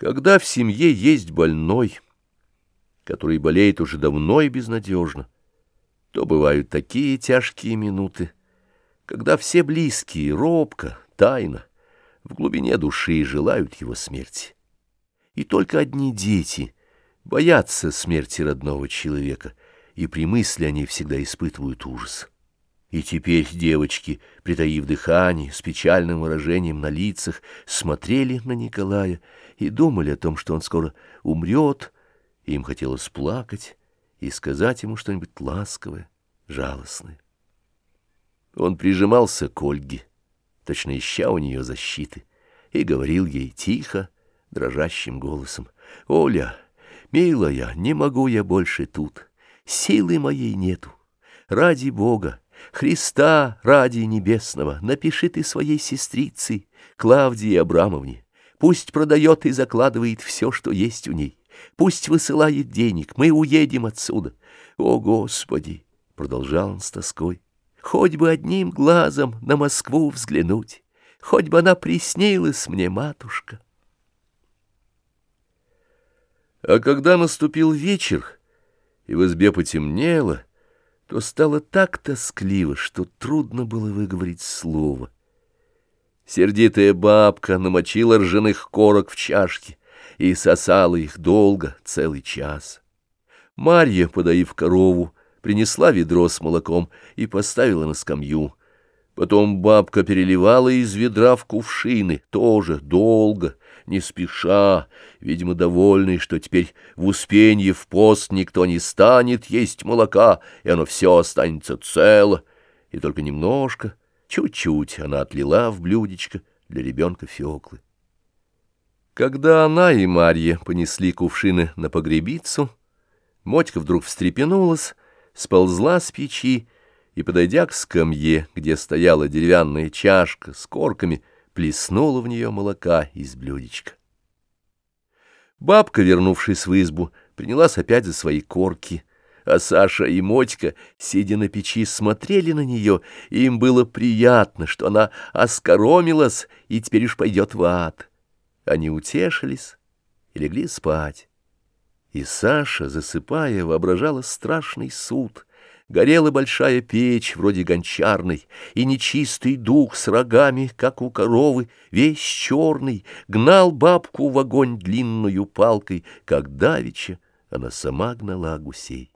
Когда в семье есть больной, который болеет уже давно и безнадежно, то бывают такие тяжкие минуты, когда все близкие робко, тайно, в глубине души желают его смерти. И только одни дети боятся смерти родного человека, и при мысли о ней всегда испытывают ужас. И теперь девочки, притаив дыхание, с печальным выражением на лицах, смотрели на Николая и думали о том, что он скоро умрет, и им хотелось плакать и сказать ему что-нибудь ласковое, жалостное. Он прижимался к Ольге, точно ища у нее защиты, и говорил ей тихо, дрожащим голосом, «Оля, милая, не могу я больше тут, силы моей нету, ради Бога, Христа ради небесного, напиши ты своей сестрице, Клавдии Абрамовне. Пусть продает и закладывает все, что есть у ней. Пусть высылает денег, мы уедем отсюда. О, Господи! — продолжал он с тоской. Хоть бы одним глазом на Москву взглянуть, хоть бы она приснилась мне, матушка. А когда наступил вечер, и в избе потемнело, — то стало так тоскливо, что трудно было выговорить слово. Сердитая бабка намочила ржаных корок в чашке и сосала их долго, целый час. Марья, подоив корову, принесла ведро с молоком и поставила на скамью. Потом бабка переливала из ведра в кувшины, тоже долго, не спеша, видимо, довольный, что теперь в Успенье в пост никто не станет есть молока, и оно все останется цело, и только немножко, чуть-чуть она отлила в блюдечко для ребенка Феклы. Когда она и Марья понесли кувшины на погребицу, Мотька вдруг встрепенулась, сползла с печи и, подойдя к скамье, где стояла деревянная чашка с корками, плеснула в нее молока из блюдечка. Бабка, вернувшись в избу, принялась опять за свои корки, а Саша и Мотька, сидя на печи, смотрели на нее, и им было приятно, что она оскоромилась и теперь уж пойдет в ад. Они утешились и легли спать. И Саша, засыпая, воображала страшный суд — Горела большая печь, вроде гончарной, и нечистый дух с рогами, как у коровы, весь черный, гнал бабку в огонь длинную палкой, как давеча она сама гнала гусей.